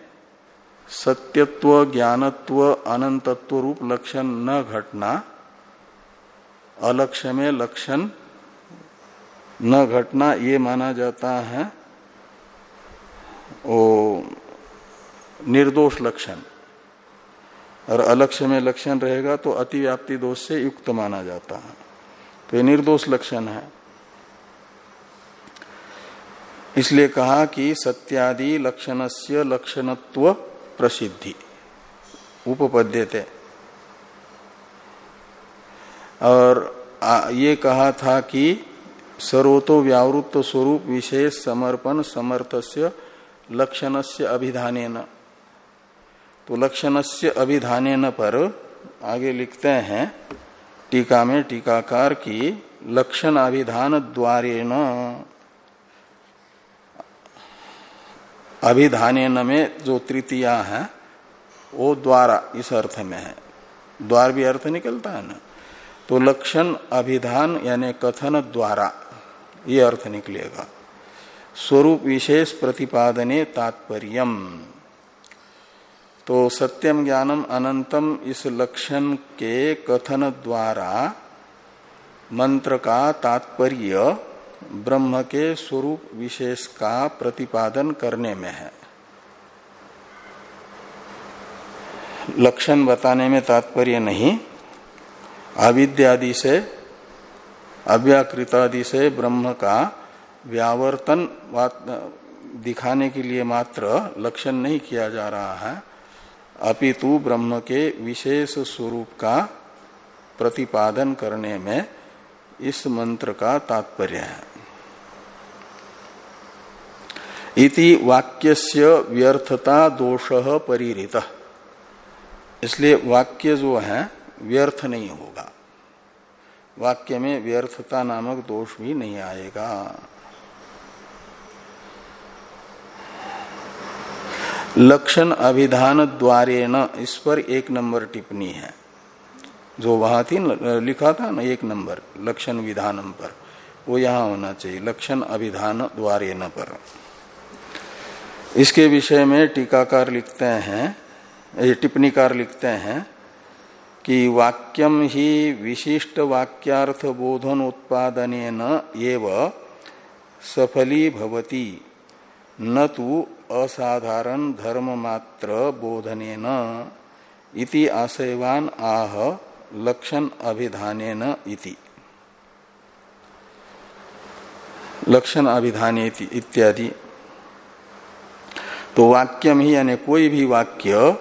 सत्यत्व ज्ञानत्व अनंतत्व रूप लक्षण न घटना अलक्ष्य में लक्षण, न घटना ये माना जाता है, ओ, निर्दोष लक्षण। और अलक्ष्य में लक्षण रहेगा तो अतिव्याप्ति दोष से युक्त माना जाता है। तो ये निर्दोष लक्षण है। इसलिए कहा कि सत्यादि लक्षणस्य लक्षणत्व प्रसिद्धि। उपपद्यते। और ये कहा था कि सर्वतो व्यावृत्त स्वरूप विशेष समर्पण समर्थस्य लक्षणस्य अभिधान तो लक्षण से अभिधान पर आगे लिखते हैं, टीका में टीकाकार की लक्षण अभिधान द्वारे न अभिधान में जो तृतीया है, वो द्वारा, इस अर्थ में है। द्वार भी अर्थ निकलता है ना? तो लक्षण, अभिधान, यानी कथन द्वारा, ये अर्थ निकलेगा। स्वरूप विशेष प्रतिपादने तात्पर्यम। तो सत्यम ज्ञानम अनंतम, इस लक्षण के कथन द्वारा मंत्र का तात्पर्य ब्रह्म के स्वरूप विशेष का प्रतिपादन करने में है। लक्षण बताने में तात्पर्य नहीं। अविद्यादि से, अव्याकृतादि से ब्रह्म का व्यावर्तन दिखाने के लिए मात्र लक्षण नहीं किया जा रहा है। अपितु ब्रह्म के विशेष स्वरूप का प्रतिपादन करने में इस मंत्र का तात्पर्य है। इति वाक्यस्य व्यर्थता दोष परिरित इसलिए वाक्य जो है, व्यर्थ नहीं होगा। वाक्य में व्यर्थता नामक दोष भी नहीं आएगा। लक्षण अभिधान द्वारे न इस पर एक नंबर टिप्पणी है। जो वहाँ थी, लिखा था ना, एक नंबर, लक्षण विधानम पर। वो यहाँ होना चाहिए, लक्षण अभिधान द्वारे न पर। इसके विषय में टीकाकार लिखते हैं टिप्पणीकार लिखते हैं कि वाक्यम ही विशिष्ट वाक्यार्थ बोधन उत्पादन एव सफली भवती, न तो असाधारण धर्म मात्र बोधन इति आशयवान आह लक्षण अभिधान इति। लक्षण अभिधान इत्यादि। तो वाक्यम ही यानी कोई भी वाक्य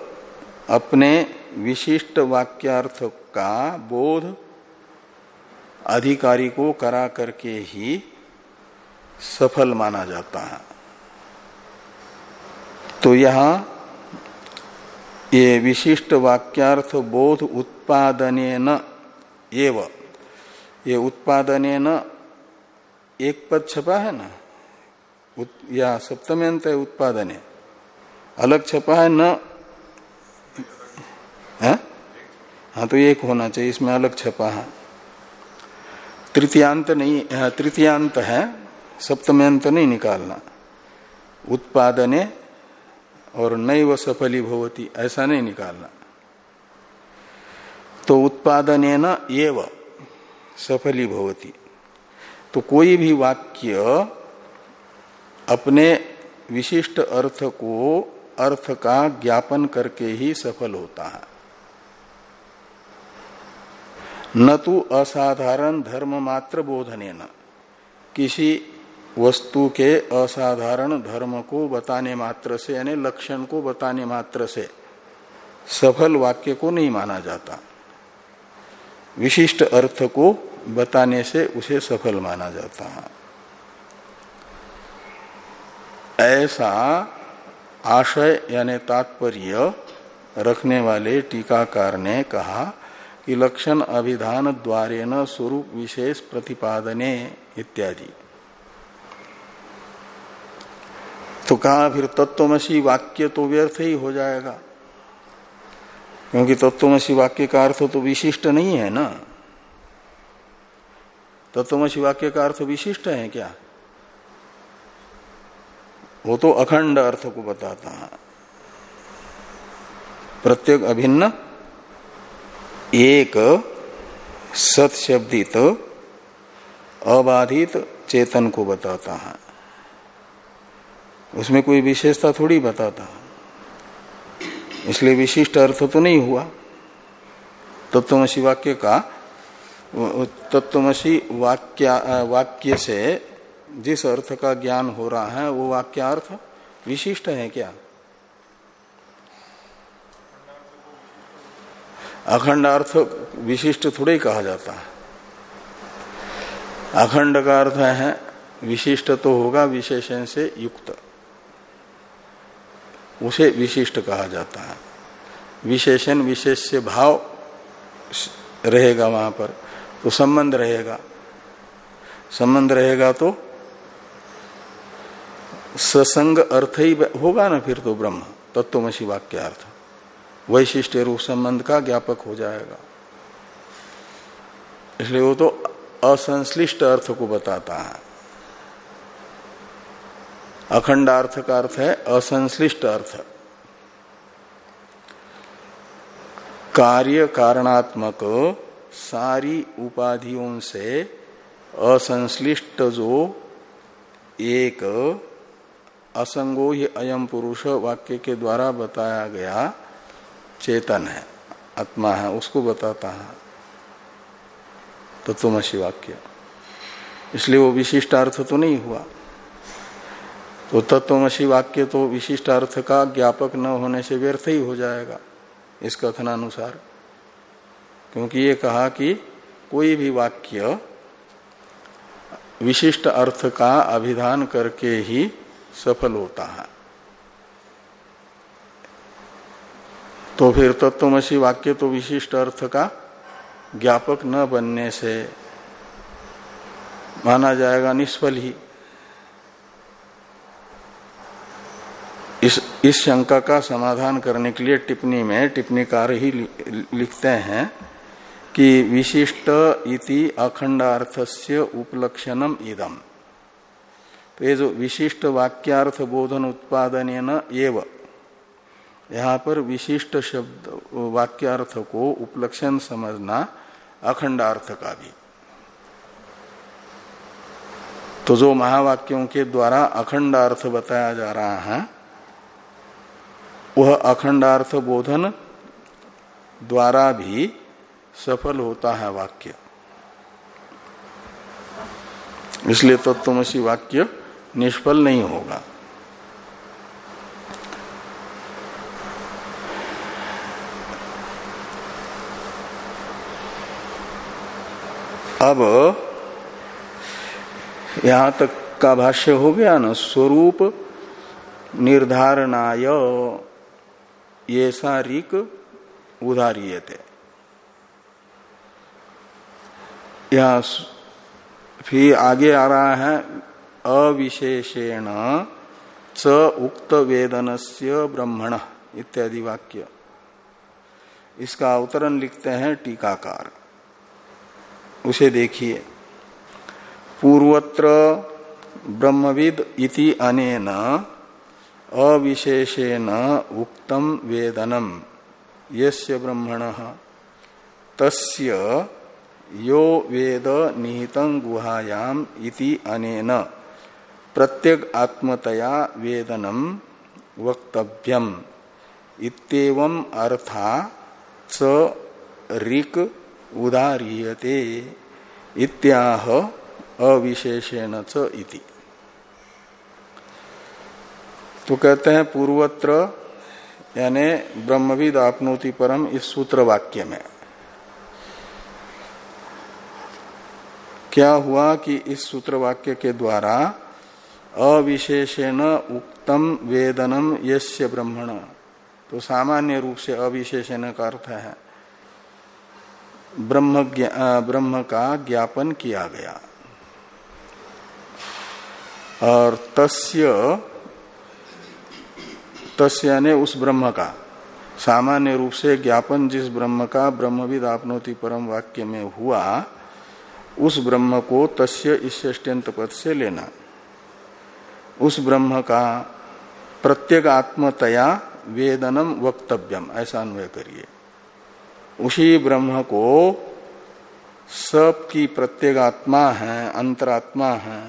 अपने विशिष्ट वाक्यार्थ का बोध अधिकारी को करा करके ही सफल माना जाता है। तो यहाँ ये विशिष्ट वाक्यार्थ बोध उत्पादने एव। ये उत्पादने एक पद छपा है ना? या सप्तम्यंत है उत्पादने। अलग छपा है, न है? हाँ तो एक होना चाहिए, इसमें अलग छपा है। तृतीयांत नहीं तृतीयांत है, सप्तम्यंत नहीं निकालना। उत्पादने और नई व सफली भवती, ऐसा नहीं निकालना। तो उत्पादने न एव सफली भवती। तो कोई भी वाक्य अपने विशिष्ट अर्थ को अर्थ का ज्ञापन करके ही सफल होता है। न तो असाधारण धर्म मात्र बोधने न। किसी वस्तु के असाधारण धर्म को बताने मात्र से, यानी लक्षण को बताने मात्र से सफल वाक्य को नहीं माना जाता। विशिष्ट अर्थ को बताने से उसे सफल माना जाता है। ऐसा आशय यानी तात्पर्य रखने वाले टीकाकार ने कहा कि लक्षण अभिधान द्वारे न स्वरूप विशेष प्रतिपादने इत्यादि। तो कहा फिर तत्वमसी वाक्य तो व्यर्थ ही हो जाएगा। क्योंकि तत्वमसी वाक्य का अर्थ तो विशिष्ट नहीं है ना? तत्वमसी वाक्य का अर्थ विशिष्ट है क्या? वो तो अखंड अर्थ को बताता है। प्रत्येक अभिन्न एक सत शब्दित अबाधित चेतन को बताता है। उसमें कोई विशेषता थोड़ी बताता है। इसलिए विशिष्ट अर्थ तो नहीं हुआ। तत्वमसी वाक्य का, तत्वमसी वाक्य वाक्य से जिस अर्थ का ज्ञान हो रहा है, वो वाक्यार्थ विशिष्ट है क्या? अखंड अर्थ विशिष्ट थोड़े ही कहा जाता है। अखंड का अर्थ है, विशिष्ट तो होगा, विशेषण से युक्त। उसे विशिष्ट कहा जाता है। विशेषण विशेष से भाव रहेगा वहाँ पर तो संबंध रहेगा। संबंध रहेगा तो ससंग अर्थ ही होगा ना फिर तो ब्रह्म, तत्वमसी वाक्य अर्थ वैशिष्ट रूप संबंध का ज्ञापक हो जाएगा। इसलिए वो तो असंश्लिष्ट अर्थ को बताता है। अखंडार्थ का अर्थ है असंश्लिष्ट अर्थ। कार्य कारणात्मक सारी उपाधियों से असंश्लिष्ट जो एक असंगो ही अयम पुरुष वाक्य के द्वारा बताया गया चेतन है, आत्मा है, उसको बताता है। तत्वमसी वाक्य। इसलिए वो विशिष्ट अर्थ तो नहीं हुआ। तो तत्वमसी वाक्य तो विशिष्ट अर्थ का ज्ञापक न होने से व्यर्थ ही हो जाएगा इस कथनानुसार। क्योंकि ये कहा कि कोई भी वाक्य विशिष्ट अर्थ का अभिधान करके ही सफल होता है। तो फिर तत्वमसी वाक्य तो विशिष्ट अर्थ का ज्ञापक न बनने से माना जाएगा निष्फल ही। इस इस शंका का समाधान करने के लिए टिप्पणी में टिप्पणीकार ही लिखते हैं कि विशिष्ट इति अखंडार्थस्य उपलक्षणम इदम। तो ये जो विशिष्ट वाक्यार्थ बोधन उत्पादन एव। यहाँ पर विशिष्ट शब्द, वाक्यार्थ को उपलक्षण समझना अखंडार्थ का भी तो जो महावाक्यों के द्वारा अखंडार्थ बताया जा रहा है, वह अखंडार्थ बोधन द्वारा भी सफल होता है वाक्य। इसलिए तत्वमसी वाक्य निष्फल नहीं होगा। अब यहाँ तक का भाष्य हो गया ना, स्वरूप निर्धारणाय ये सारिक थे यहाँ फिर आगे आ रहा है अविशेषेण च उक्त वेदनस्य ब्रह्मण इत्यादि वाक्य। इसका अवतरण लिखते हैं टीकाकार। उसे देखिए। पूर्वत्र ब्रह्मविद इति अनेन अविशेषेण उक्तम वेदनम यस्य ब्रह्मण तस्य यो वेद निहित गुहायाम इति अनेन। प्रत्येक आत्मतया वेदनम वक्तव्यम। इतम अर्था च ऋक उदारीयते। इत्याह अविशेषेण इति। तो कहते हैं, पूर्वत्र, यानी ब्रह्मविद आपनोति परम इस सूत्र वाक्य में। क्या हुआ कि इस सूत्र वाक्य के द्वारा अविशेषेण उक्तम वेदनम यस्य ब्रह्मण। तो सामान्य रूप से अविशेषण का अर्थ है। ब्रह्म ब्रह्म का ज्ञापन किया गया। और तस्य तस्य ने उस ब्रह्म का। सामान्य रूप से ज्ञापन जिस ब्रह्म का ब्रह्मविद आपनोति परम वाक्य में हुआ, उस ब्रह्म को तस्य इस पद से लेना। उस ब्रह्म का प्रत्येक आत्मतया वेदनम वक्तव्यम, ऐसा अन्वय करिए। उसी ब्रह्म को सब की प्रत्येक आत्मा है, अंतरात्मा है,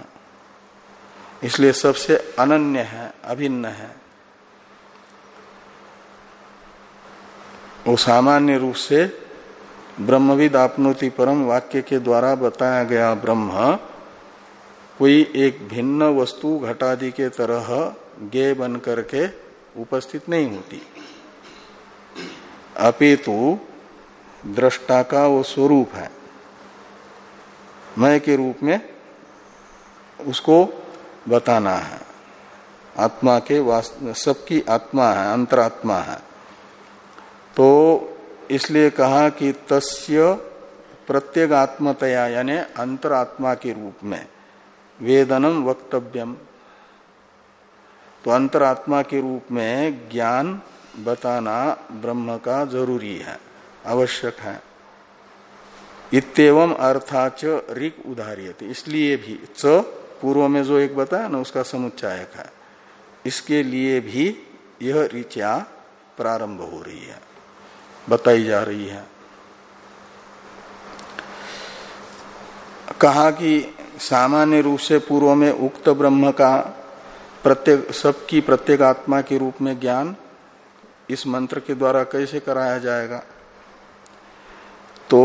इसलिए सबसे अनन्य है, अभिन्न है। वो सामान्य रूप से ब्रह्मविद आपनोति परम वाक्य के द्वारा बताया गया ब्रह्म कोई एक भिन्न वस्तु घटादि के तरह गे बन करके उपस्थित नहीं होती। अपितु दृष्टा का वो स्वरूप है। मय के रूप में उसको बताना है। आत्मा के सबकी आत्मा है, अंतरात्मा है। तो इसलिए कहा कि तस्य प्रत्येक आत्मतया यानी अंतरात्मा के रूप में वेदनम वक्तव्यम। तो अंतरात्मा के रूप में ज्ञान, बताना, ब्रह्म का ज़रूरी है, आवश्यक है। इतम अर्थाच रिक उदारियत इसलिए भी च, पूर्व में जो एक बताया ना, उसका समुच्चायक है। इसके लिए भी यह ऋचा प्रारंभ हो रही है, बताई जा रही है। कहा कि सामान्य रूप से पूर्व में उक्त ब्रह्म का प्रत्येक, सबकी प्रत्येक आत्मा के रूप में ज्ञान इस मंत्र के द्वारा कैसे कराया जाएगा? तो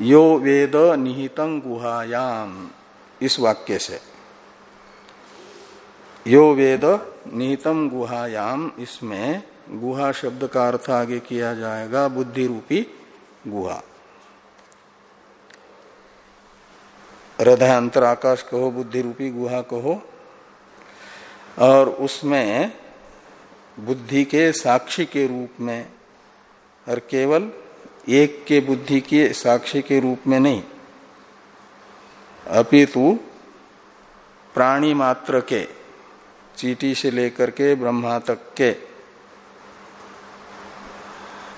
यो वेद निहितं गुहायाम, इस वाक्य से। यो वेद निहितम गुहायाम, इसमें गुहा शब्द का अर्थ आगे किया जाएगा बुद्धि रूपी गुहा। हृदय अंतर आकाश कहो, बुद्धि रूपी गुहा कहो, और उसमें बुद्धि के साक्षी के रूप में, और केवल एक के बुद्धि के साक्षी के रूप में नहीं, अपितु प्राणी मात्र के, चीटी से लेकर के, ब्रह्मा तक के,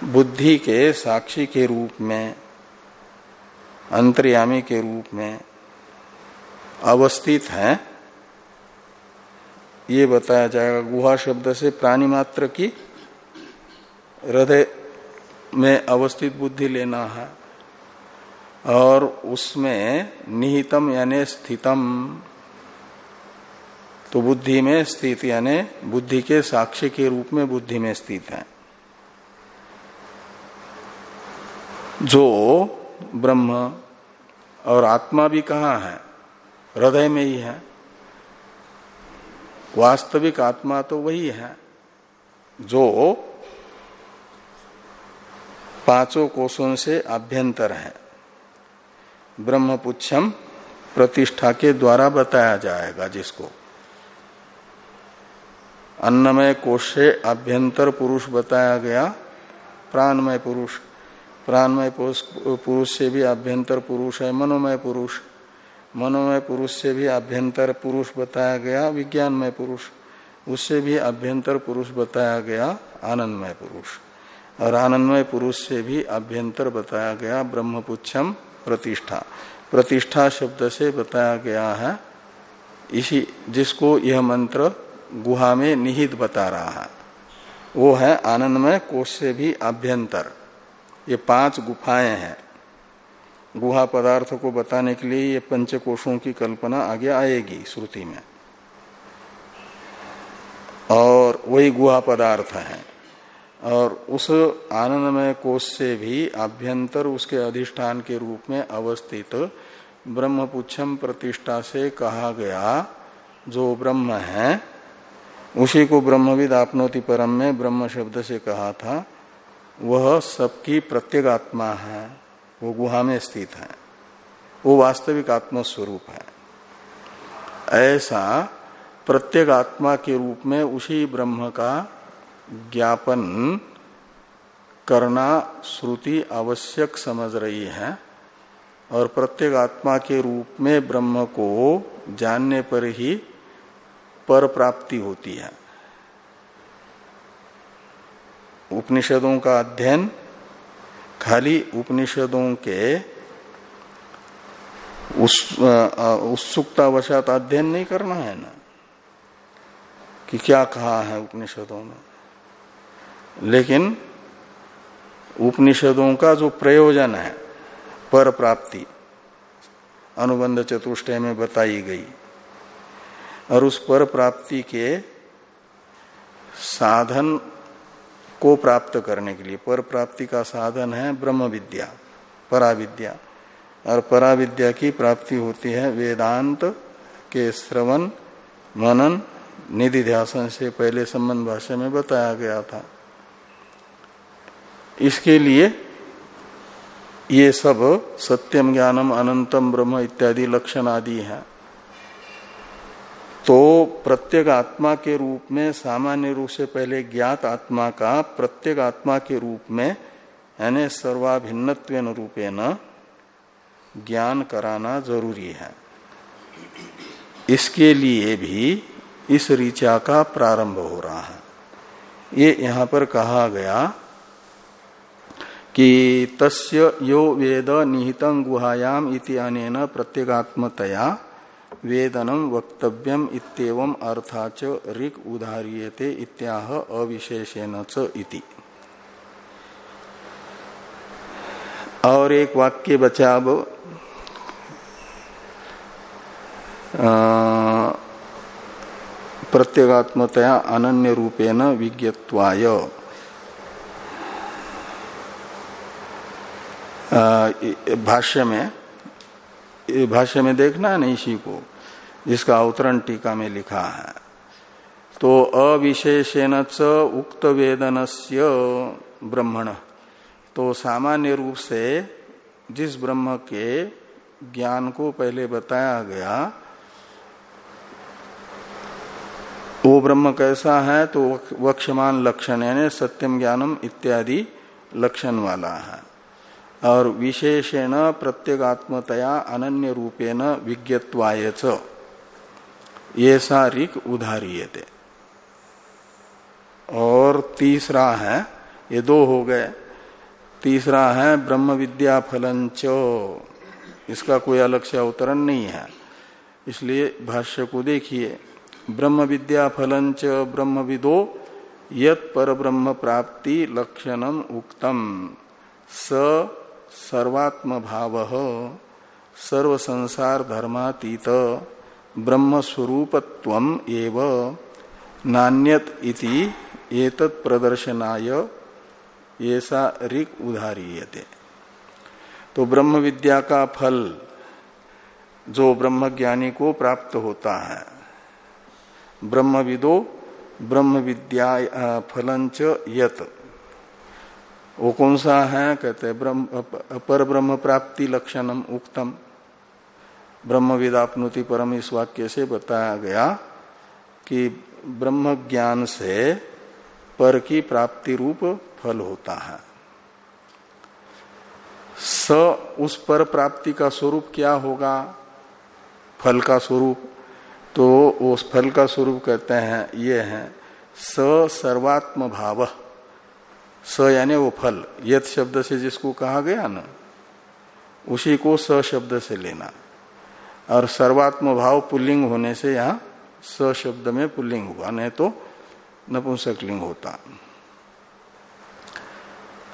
बुद्धि के साक्षी के रूप में, अंतर्यामी के रूप में अवस्थित है। ये बताया जाएगा, गुहा शब्द से प्राणी मात्र की हृदय में अवस्थित बुद्धि लेना है। और उसमें निहितम यानी स्थितम तो बुद्धि में स्थित यानी बुद्धि के साक्ष्य के रूप में बुद्धि में स्थित है। जो ब्रह्म और आत्मा भी कहा है? हृदय में ही है। वास्तविक आत्मा तो वही है जो पाँचों कोषों से अभ्यंतर है। ब्रह्मपुच्छम प्रतिष्ठा के द्वारा बताया जाएगा जिसको। अन्नमय कोष से अभ्यंतर पुरुष बताया गया। प्राणमय पुरुष। प्राणमय पुरुष से भी अभ्यंतर पुरुष है, मनोमय पुरुष। मनोमय पुरुष से भी अभ्यंतर पुरुष बताया गया, विज्ञानमय पुरुष। उससे भी अभ्यंतर पुरुष बताया गया, आनंदमय पुरुष। और आनंदमय पुरुष से भी अभ्यंतर बताया गया, ब्रह्मपुच्छम प्रतिष्ठा। प्रतिष्ठा शब्द से बताया गया है, इसी जिसको यह मंत्र गुहा में निहित बता रहा है। वो है आनंदमय कोष से भी अभ्यंतर। ये पाँच गुफाएँ हैं। गुहा पदार्थ को बताने के लिए ये पंच पंचकोशों की कल्पना आगे आएगी श्रुति में। और वही गुहा पदार्थ है। और उस आनंदमय कोष से भी अभ्यंतर उसके अधिष्ठान के रूप में अवस्थित ब्रह्मपुच्छम प्रतिष्ठा से कहा गया, जो ब्रह्म है, उसी को ब्रह्मविद आपनोति परम में ब्रह्म शब्द से कहा था, वह सबकी प्रत्येगात्मा है। वो गुहा में स्थित है। वो वास्तविक आत्म स्वरूप है। ऐसा प्रत्येक आत्मा के रूप में उसी ब्रह्म का ज्ञापन करना श्रुति आवश्यक समझ रही है और प्रत्येक आत्मा के रूप में ब्रह्म को जानने पर ही पर प्राप्ति होती है। उपनिषदों का अध्ययन खाली उपनिषदों के उस उत्सुकतावशात अध्ययन नहीं करना है ना? कि क्या कहा है उपनिषदों में? लेकिन उपनिषदों का जो प्रयोजन है, पर प्राप्ति, अनुबंध चतुष्टय में बताई गई, और उस पर प्राप्ति के साधन को प्राप्त करने के लिए। पर प्राप्ति का साधन है ब्रह्म विद्या पराविद्या। और पराविद्या की प्राप्ति होती है वेदांत के श्रवण, मनन, निधि ध्यासन से पहले संबंध भाषा में बताया गया था। इसके लिए ये सब सत्यम ज्ञानम अनंतम ब्रह्म इत्यादि लक्षण आदि हैं। तो प्रत्येक आत्मा के रूप में, सामान्य रूप से पहले ज्ञात आत्मा का प्रत्येक आत्मा के रूप में, यानी सर्वाभिन्नत्व रूपे न ज्ञान कराना ज़रूरी है। इसके लिए भी इस ऋचा का प्रारंभ हो रहा है। ये यहाँ पर कहा गया कि तस्य यो वेद निहितं गुहायाम इति अनेन प्रत्येगात्मतया वेदनम वक्तव्यम इतम अर्थाच ऋक उदारियते इत्याह अविशेषेण इति। और एक वाक्य बचा अब। प्रत्यगात्मतया अनन्य रूपेण विज्ञत्वाय। भाष्य में भाष्य में देखना है ना इसी को, जिसका अवतरण टीका में लिखा है। तो अविशेषेण च उक्त वेदनस्य ब्रह्मण। तो सामान्य रूप से जिस ब्रह्म के ज्ञान को पहले बताया गया, वो ब्रह्म कैसा है तो वक्षमान लक्षण यानी सत्यम ज्ञानम इत्यादि लक्षण वाला है। और विशेषेण प्रत्येगात्मतया अनन्य रूपेण विज्ञत्वाय ये सारिक उदाहरीयते। और तीसरा है, ये दो हो गए। तीसरा है ब्रह्म विद्या फलंच इसका कोई अलग से अवतरण नहीं है। इसलिए भाष्य को देखिए। ब्रह्म विद्या फलंच ब्रह्म विदो यत पर ब्रह्म प्राप्ति लक्षणम उक्तम। स सर्वात्म भाव सर्व संसार धर्मातीत ब्रह्म नान्यत इति एतत् प्रदर्शनाय ऐसा रिक उदाहरीयते तो ब्रह्म विद्या का फल जो ब्रह्म ज्ञानी को प्राप्त होता है ब्रह्म विदो ब्रह्म विद्या फलंच यत। वो कौन सा है, कहते हैं, ब्रह्म पर ब्रह्म प्राप्ति लक्षणम उक्तम। ब्रह्म विदापनुति परम इस वाक्य से बताया गया कि ब्रह्म ज्ञान से पर की प्राप्ति रूप फल होता है। स, उस पर प्राप्ति का स्वरूप क्या होगा? फल का स्वरूप। तो उस फल का स्वरूप कहते हैं, ये है, स सर्वात्म भाव स यानी वो फल। यथ शब्द से जिसको कहा गया ना, उसी को स शब्द से लेना। और सर्वात्म भाव पुल्लिंग होने से यहाँ स शब्द में पुल्लिंग हुआ, नहीं तो नपुंसकलिंग होता।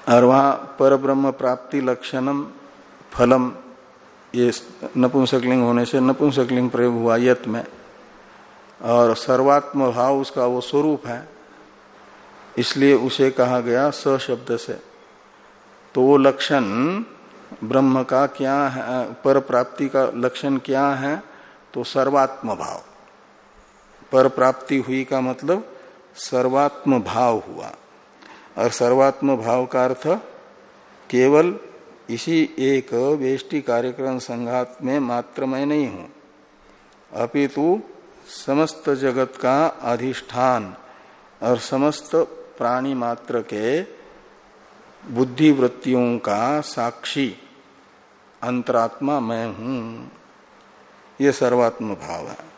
और वहाँ पर ब्रह्म प्राप्ति लक्षणम फलम, ये नपुंसकलिंग होने से नपुंसकलिंग प्रयोग हुआ यत में। और सर्वात्म भाव उसका वो स्वरूप है। इसलिए उसे कहा गया स शब्द से। तो वो लक्षण ब्रह्म का क्या है, पर प्राप्ति का लक्षण क्या है तो सर्वात्म भाव पर प्राप्ति हुई का मतलब सर्वात्म भाव हुआ। और सर्वात्म भाव का अर्थ केवल इसी एक वेष्टि कार्यक्रम संघात में मात्र मैं नहीं हूँ। अपितु समस्त जगत का अधिष्ठान और समस्त प्राणी मात्र के बुद्धि वृत्तियों का साक्षी, अंतरात्मा मैं हूँ। ये सर्वात्म भाव है।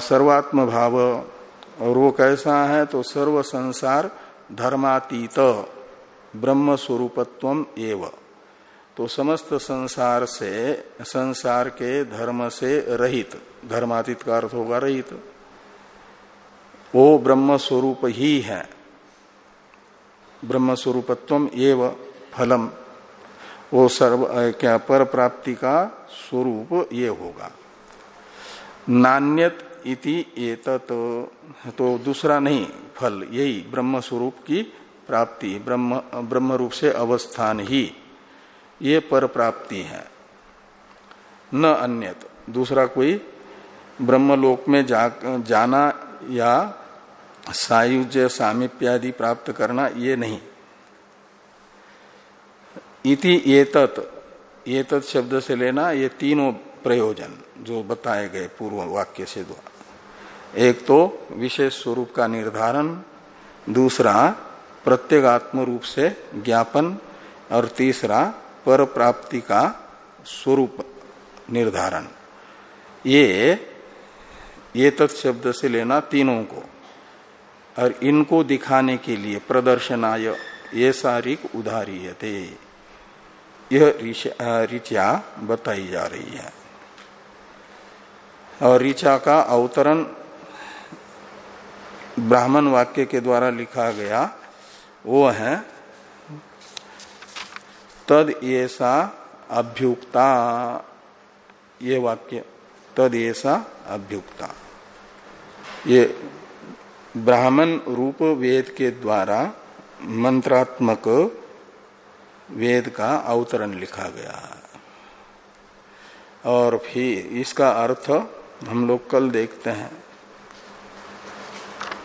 सर्वात्म भाव, और वो कैसा है तो सर्व संसार धर्मातीत ब्रह्म स्वरूपत्व एव। तो समस्त संसार से, संसार के धर्म से रहित, धर्मातीत का अर्थ होगा रहित। वो ब्रह्म स्वरूप ही है। ब्रह्म स्वरूपत्व एव फलम। वो सर्व क्या पर प्राप्ति का स्वरूप ये होगा। नान्यत इति एतत। तो दूसरा नहीं फल यही ब्रह्म स्वरूप की प्राप्ति ब्रह्म ब्रह्म रूप से अवस्थान ही। ये पर प्राप्ति है। न अन्यत। दूसरा कोई ब्रह्मलोक में जा, जाना या सायुज्य सामिप्यादि प्राप्त करना ये नहीं। इति एतत एतत शब्द से लेना ये तीनों प्रयोजन जो बताए गए पूर्व वाक्य से द्वारा। एक तो विशेष स्वरूप का निर्धारण, दूसरा प्रत्येगात्म रूप से ज्ञापन, और तीसरा पर प्राप्ति का स्वरूप निर्धारण। ये ये तत्शब्द से लेना तीनों को। और इनको दिखाने के लिए प्रदर्शनाय ये सारिक उदाहरीयते यह ऋचा बताई जा रही है। और ऋचा का अवतरण ब्राह्मण वाक्य के द्वारा लिखा गया, वो है, तद ऐसा अभ्युक्ता। ये वाक्य, तद ऐसा अभ्युक्ता। ये ब्राह्मण रूप वेद के द्वारा मंत्रात्मक वेद का अवतरण लिखा गया। है और फिर इसका अर्थ हम लोग कल देखते हैं।